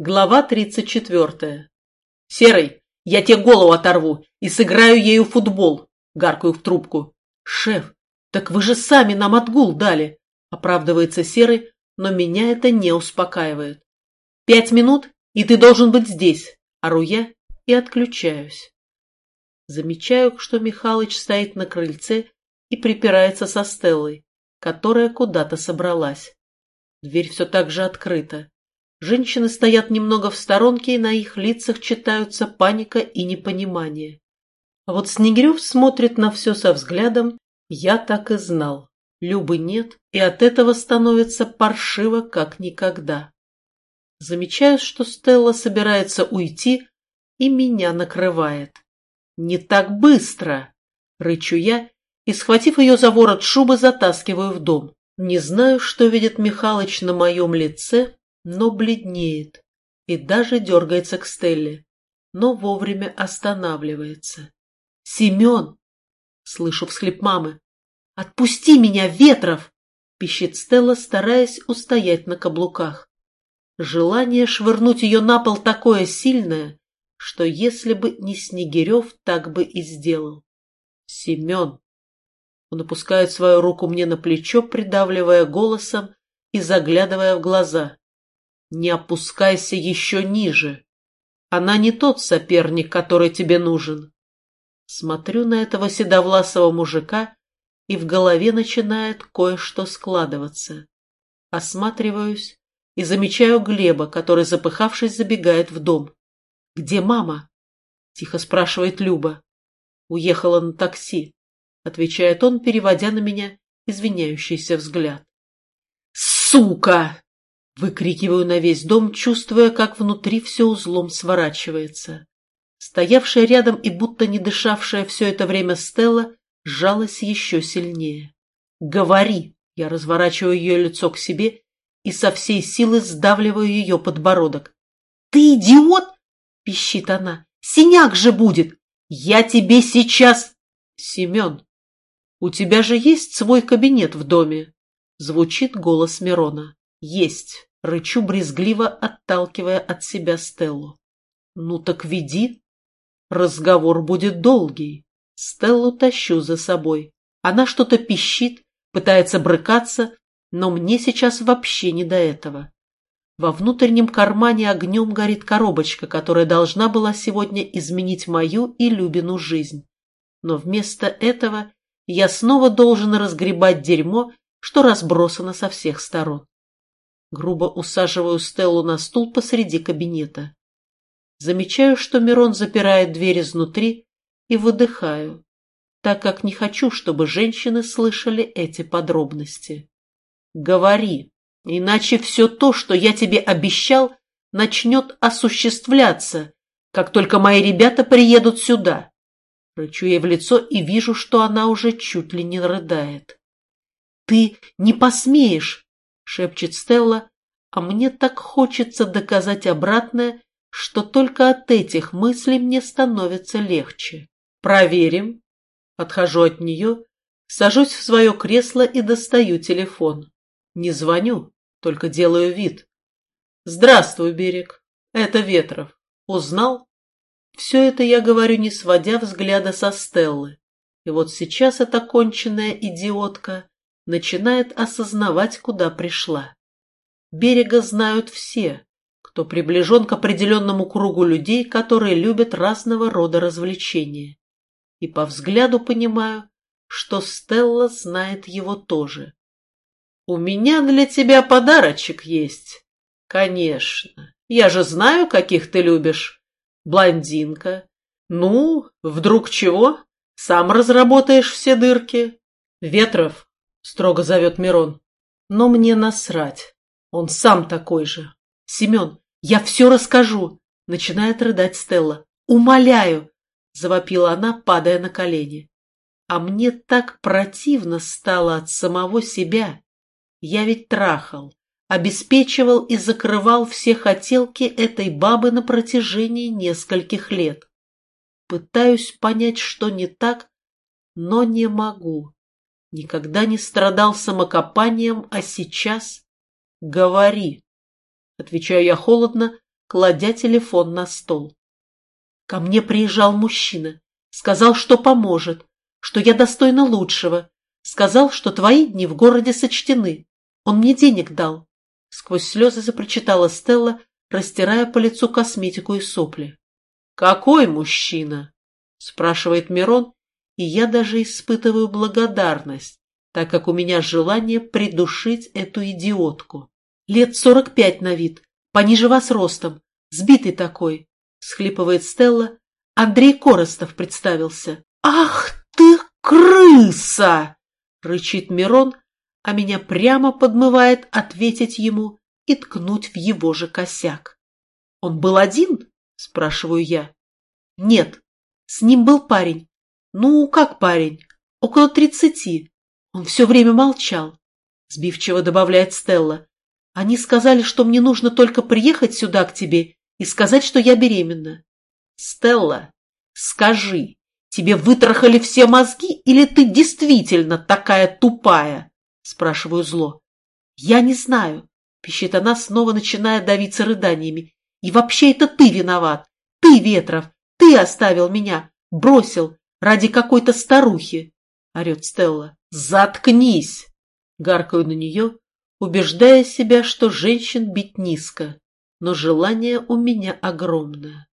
Глава тридцать четвертая. «Серый, я тебе голову оторву и сыграю ею в футбол!» — гаркаю в трубку. «Шеф, так вы же сами нам отгул дали!» — оправдывается Серый, но меня это не успокаивает. «Пять минут, и ты должен быть здесь!» — ору я и отключаюсь. Замечаю, что Михалыч стоит на крыльце и припирается со Стеллой, которая куда-то собралась. Дверь все так же открыта. Женщины стоят немного в сторонке, и на их лицах читаются паника и непонимание. А вот Снегирев смотрит на все со взглядом «я так и знал». Любы нет, и от этого становится паршиво, как никогда. Замечаю, что Стелла собирается уйти, и меня накрывает. «Не так быстро!» — рычу я, и, схватив ее за ворот шубы, затаскиваю в дом. Не знаю, что видит Михалыч на моем лице, но бледнеет и даже дергается к Стелле, но вовремя останавливается. «Семен!» — слышу всхлип мамы. «Отпусти меня, Ветров!» — пищит Стелла, стараясь устоять на каблуках. Желание швырнуть ее на пол такое сильное, что если бы не Снегирев, так бы и сделал. «Семен!» Он опускает свою руку мне на плечо, придавливая голосом и заглядывая в глаза. Не опускайся еще ниже. Она не тот соперник, который тебе нужен. Смотрю на этого седовласого мужика, и в голове начинает кое-что складываться. Осматриваюсь и замечаю Глеба, который, запыхавшись, забегает в дом. «Где мама?» — тихо спрашивает Люба. «Уехала на такси», — отвечает он, переводя на меня извиняющийся взгляд. «Сука!» Выкрикиваю на весь дом, чувствуя, как внутри все узлом сворачивается. Стоявшая рядом и будто не дышавшая все это время Стелла сжалась еще сильнее. «Говори!» Я разворачиваю ее лицо к себе и со всей силы сдавливаю ее подбородок. «Ты идиот!» — пищит она. «Синяк же будет! Я тебе сейчас...» «Семен, у тебя же есть свой кабинет в доме?» — звучит голос Мирона. «Есть!» Рычу брезгливо, отталкивая от себя Стеллу. «Ну так веди. Разговор будет долгий. Стеллу тащу за собой. Она что-то пищит, пытается брыкаться, но мне сейчас вообще не до этого. Во внутреннем кармане огнем горит коробочка, которая должна была сегодня изменить мою и Любину жизнь. Но вместо этого я снова должен разгребать дерьмо, что разбросано со всех сторон. Грубо усаживаю Стеллу на стул посреди кабинета. Замечаю, что Мирон запирает дверь изнутри, и выдыхаю, так как не хочу, чтобы женщины слышали эти подробности. Говори, иначе все то, что я тебе обещал, начнет осуществляться, как только мои ребята приедут сюда. Рычу ей в лицо и вижу, что она уже чуть ли не рыдает. «Ты не посмеешь!» Шепчет Стелла, а мне так хочется доказать обратное, что только от этих мыслей мне становится легче. Проверим. Отхожу от нее, сажусь в свое кресло и достаю телефон. Не звоню, только делаю вид. Здравствуй, Берег. Это Ветров. Узнал? Все это я говорю, не сводя взгляда со Стеллы. И вот сейчас эта конченная идиотка начинает осознавать, куда пришла. Берега знают все, кто приближен к определенному кругу людей, которые любят разного рода развлечения. И по взгляду понимаю, что Стелла знает его тоже. «У меня для тебя подарочек есть». «Конечно. Я же знаю, каких ты любишь. Блондинка. Ну, вдруг чего? Сам разработаешь все дырки. Ветров, строго зовет Мирон. Но мне насрать. Он сам такой же. Семен, я все расскажу, начинает рыдать Стелла. Умоляю, завопила она, падая на колени. А мне так противно стало от самого себя. Я ведь трахал, обеспечивал и закрывал все хотелки этой бабы на протяжении нескольких лет. Пытаюсь понять, что не так, но не могу. Никогда не страдал самокопанием, а сейчас... Говори. Отвечаю я холодно, кладя телефон на стол. Ко мне приезжал мужчина, сказал, что поможет, что я достойна лучшего, сказал, что твои дни в городе сочтены. Он мне денег дал. Сквозь слезы запрочитала Стелла, растирая по лицу косметику и сопли. «Какой мужчина?» — спрашивает Мирон, и я даже испытываю благодарность, так как у меня желание придушить эту идиотку. Лет сорок пять на вид, пониже вас ростом, сбитый такой, — схлипывает Стелла. Андрей Коростов представился. «Ах ты крыса!» — рычит Мирон, а меня прямо подмывает ответить ему и ткнуть в его же косяк. «Он был один?» — спрашиваю я. «Нет, с ним был парень. Ну, как парень? Около тридцати. Он все время молчал», — сбивчиво добавляет Стелла. «Они сказали, что мне нужно только приехать сюда к тебе и сказать, что я беременна». «Стелла, скажи, тебе вытрахали все мозги или ты действительно такая тупая?» Спрашиваю зло. «Я не знаю», — пищит она, снова начиная давиться рыданиями. «И вообще это ты виноват. Ты, Ветров, ты оставил меня, бросил ради какой-то старухи», — орет Стелла. «Заткнись!» — гаркаю на нее, убеждая себя, что женщин бить низко, но желание у меня огромное.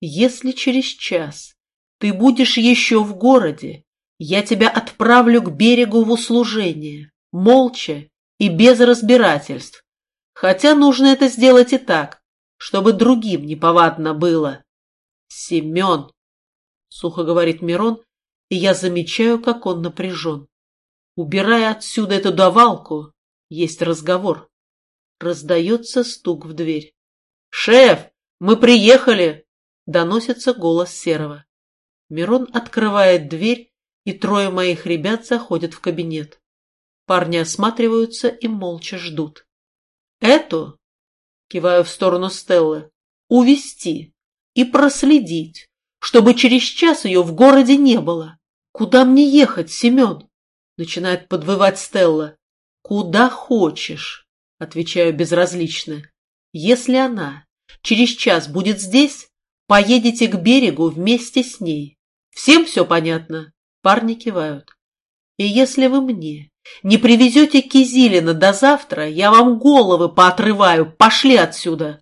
Если через час ты будешь еще в городе, я тебя отправлю к берегу в услужение молча и без разбирательств. Хотя нужно это сделать и так, чтобы другим неповадно было. «Семен!» — сухо говорит Мирон, и я замечаю, как он напряжен. Убирая отсюда эту давалку, есть разговор. Раздается стук в дверь. «Шеф, мы приехали!» — доносится голос Серого. Мирон открывает дверь, и трое моих ребят заходят в кабинет. Парни осматриваются и молча ждут. «Эту?» — киваю в сторону Стеллы. «Увести и проследить, чтобы через час ее в городе не было. Куда мне ехать, Семен?» — начинает подвывать Стелла. «Куда хочешь», — отвечаю безразлично. «Если она через час будет здесь, поедете к берегу вместе с ней. Всем все понятно?» Парни кивают. «И если вы мне не привезете Кизилина до завтра, я вам головы поотрываю. Пошли отсюда.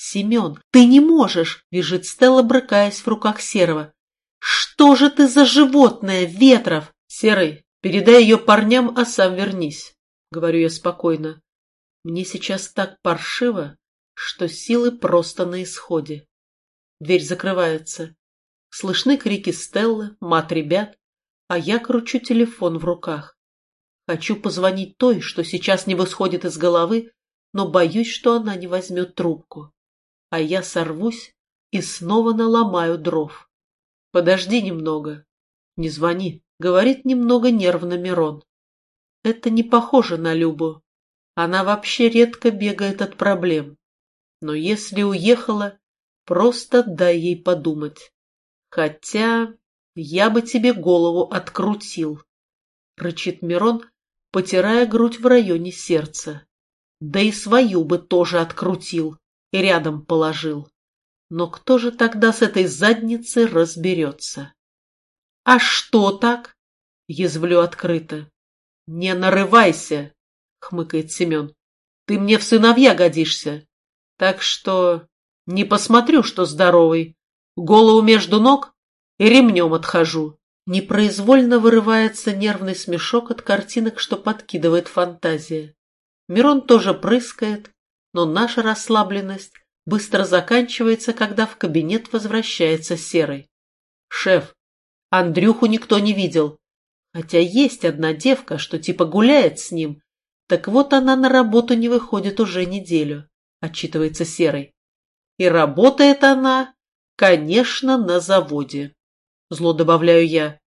Семен, ты не можешь, визжит Стелла, брыкаясь в руках Серого. Что же ты за животное, Ветров? Серый, передай ее парням, а сам вернись, говорю я спокойно. Мне сейчас так паршиво, что силы просто на исходе. Дверь закрывается. Слышны крики Стеллы, мат ребят, а я кручу телефон в руках. Хочу позвонить той, что сейчас не восходит из головы, но боюсь, что она не возьмет трубку. А я сорвусь и снова наломаю дров. Подожди немного. Не звони, говорит немного нервно Мирон. Это не похоже на Любу. Она вообще редко бегает от проблем. Но если уехала, просто дай ей подумать. Хотя я бы тебе голову открутил, рычит Мирон, потирая грудь в районе сердца. Да и свою бы тоже открутил и рядом положил. Но кто же тогда с этой задницей разберется? — А что так? — язвлю открыто. — Не нарывайся, — хмыкает Семен. — Ты мне в сыновья годишься. Так что не посмотрю, что здоровый. Голову между ног и ремнем отхожу. Непроизвольно вырывается нервный смешок от картинок, что подкидывает фантазия. Мирон тоже прыскает, но наша расслабленность быстро заканчивается, когда в кабинет возвращается Серый. «Шеф, Андрюху никто не видел. Хотя есть одна девка, что типа гуляет с ним. Так вот она на работу не выходит уже неделю», — отчитывается Серый. «И работает она, конечно, на заводе». Зло добавляю я.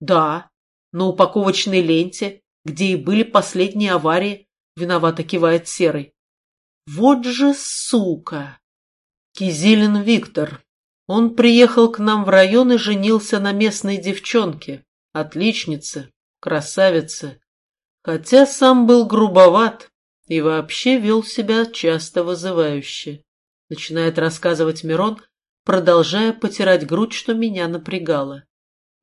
Да, на упаковочной ленте, где и были последние аварии, виновато кивает Серый. Вот же сука! Кизилин Виктор. Он приехал к нам в район и женился на местной девчонке. Отличнице, красавице. Хотя сам был грубоват и вообще вел себя часто вызывающе. начинает рассказывать Мирон, продолжая потирать грудь, что меня напрягало.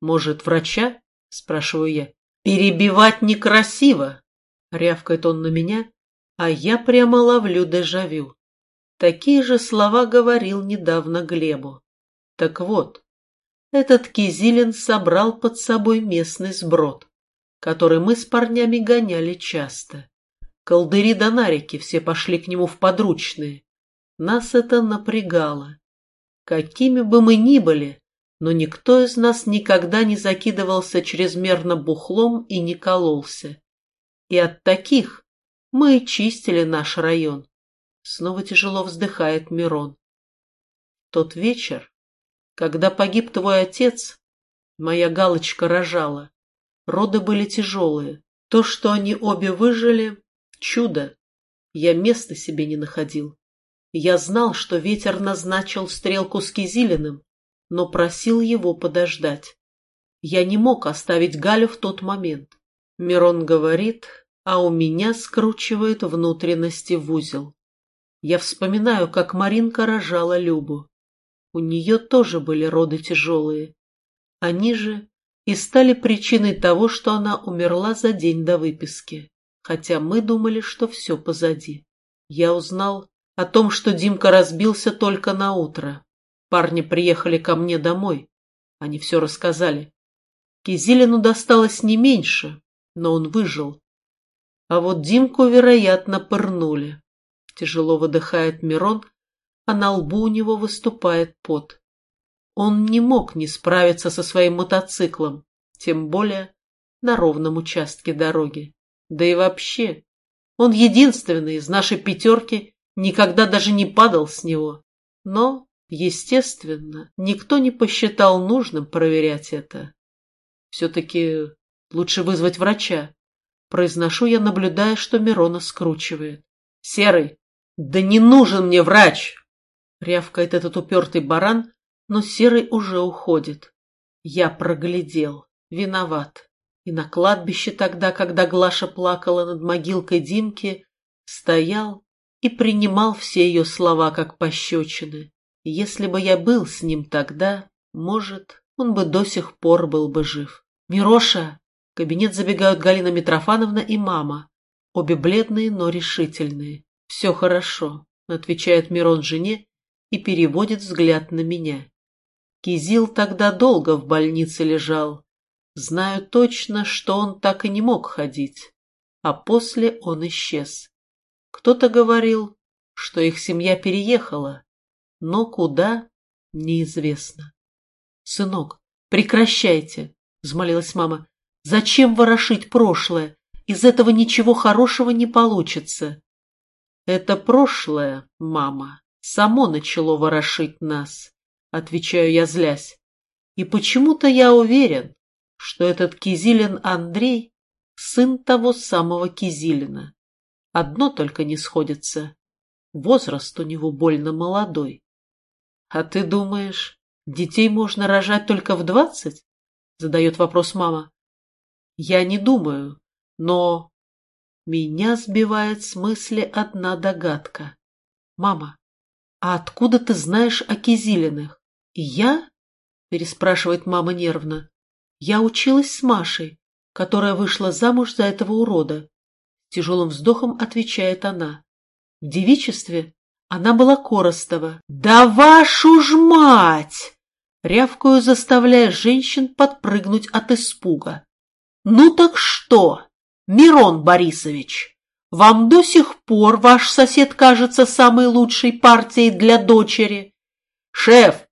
«Может, врача?» — спрашиваю я. «Перебивать некрасиво!» — рявкает он на меня, а я прямо ловлю дежавю. Такие же слова говорил недавно Глебу. Так вот, этот Кизилин собрал под собой местный сброд, который мы с парнями гоняли часто. Колдыри да нарики все пошли к нему в подручные. Нас это напрягало. Какими бы мы ни были, но никто из нас никогда не закидывался чрезмерно бухлом и не кололся. И от таких мы чистили наш район. Снова тяжело вздыхает Мирон. Тот вечер, когда погиб твой отец, моя галочка рожала. Роды были тяжелые. То, что они обе выжили, чудо. Я места себе не находил. Я знал, что ветер назначил стрелку с Кизилиным, но просил его подождать. Я не мог оставить Галю в тот момент. Мирон говорит, а у меня скручивает внутренности в узел. Я вспоминаю, как Маринка рожала Любу. У нее тоже были роды тяжелые. Они же и стали причиной того, что она умерла за день до выписки, хотя мы думали, что все позади. Я узнал о том, что Димка разбился только на утро. Парни приехали ко мне домой. Они все рассказали. Кизилину досталось не меньше, но он выжил. А вот Димку, вероятно, пырнули. Тяжело выдыхает Мирон, а на лбу у него выступает пот. Он не мог не справиться со своим мотоциклом, тем более на ровном участке дороги. Да и вообще, он единственный из нашей пятерки никогда даже не падал с него. Но, естественно, никто не посчитал нужным проверять это. Все-таки лучше вызвать врача. Произношу я, наблюдая, что Мирона скручивает. «Серый, «Да не нужен мне врач!» — рявкает этот упертый баран, но Серый уже уходит. Я проглядел, виноват. И на кладбище тогда, когда Глаша плакала над могилкой Димки, стоял и принимал все ее слова как пощечины. Если бы я был с ним тогда, может, он бы до сих пор был бы жив. «Мироша!» В кабинет забегают Галина Митрофановна и мама. Обе бледные, но решительные. «Все хорошо», — отвечает Мирон жене и переводит взгляд на меня. Кизил тогда долго в больнице лежал. Знаю точно, что он так и не мог ходить. А после он исчез. Кто-то говорил, что их семья переехала, но куда — неизвестно. «Сынок, прекращайте!» — взмолилась мама. «Зачем ворошить прошлое? Из этого ничего хорошего не получится. «Это прошлое, мама, само начало ворошить нас», — отвечаю я злясь. «И почему-то я уверен, что этот Кизилин Андрей — сын того самого Кизилина. Одно только не сходится. Возраст у него больно молодой. А ты думаешь, детей можно рожать только в двадцать? Задает вопрос мама. Я не думаю, но меня сбивает с мысли одна догадка. «Мама, а откуда ты знаешь о Кизилиных?» «Я?» — переспрашивает мама нервно. «Я училась с Машей, которая вышла замуж за этого урода». Тяжелым вздохом отвечает она. В девичестве она была Коростова. «Да вашу ж мать!» Рявкую, заставляя женщин подпрыгнуть от испуга. «Ну так что?» Мирон Борисович, вам до сих пор ваш сосед кажется самой лучшей партией для дочери. Шеф!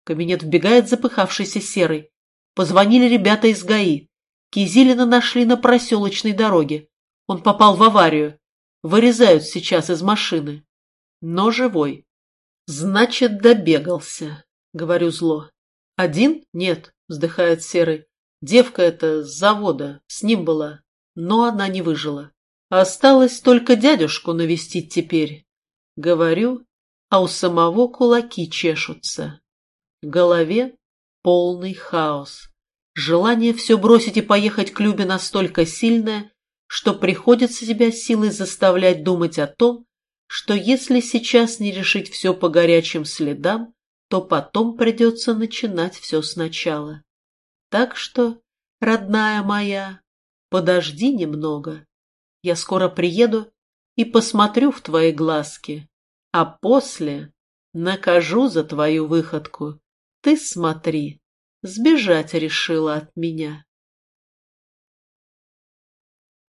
В кабинет вбегает запыхавшийся серый. Позвонили ребята из ГАИ. Кизилина нашли на проселочной дороге. Он попал в аварию. Вырезают сейчас из машины. Но живой. Значит, добегался, говорю зло. Один? Нет, вздыхает серый. Девка эта с завода, с ним была но она не выжила. Осталось только дядюшку навестить теперь. Говорю, а у самого кулаки чешутся. В голове полный хаос. Желание все бросить и поехать к Любе настолько сильное, что приходится себя силой заставлять думать о том, что если сейчас не решить все по горячим следам, то потом придется начинать все сначала. Так что, родная моя, подожди немного. Я скоро приеду и посмотрю в твои глазки, а после накажу за твою выходку. Ты смотри, сбежать решила от меня.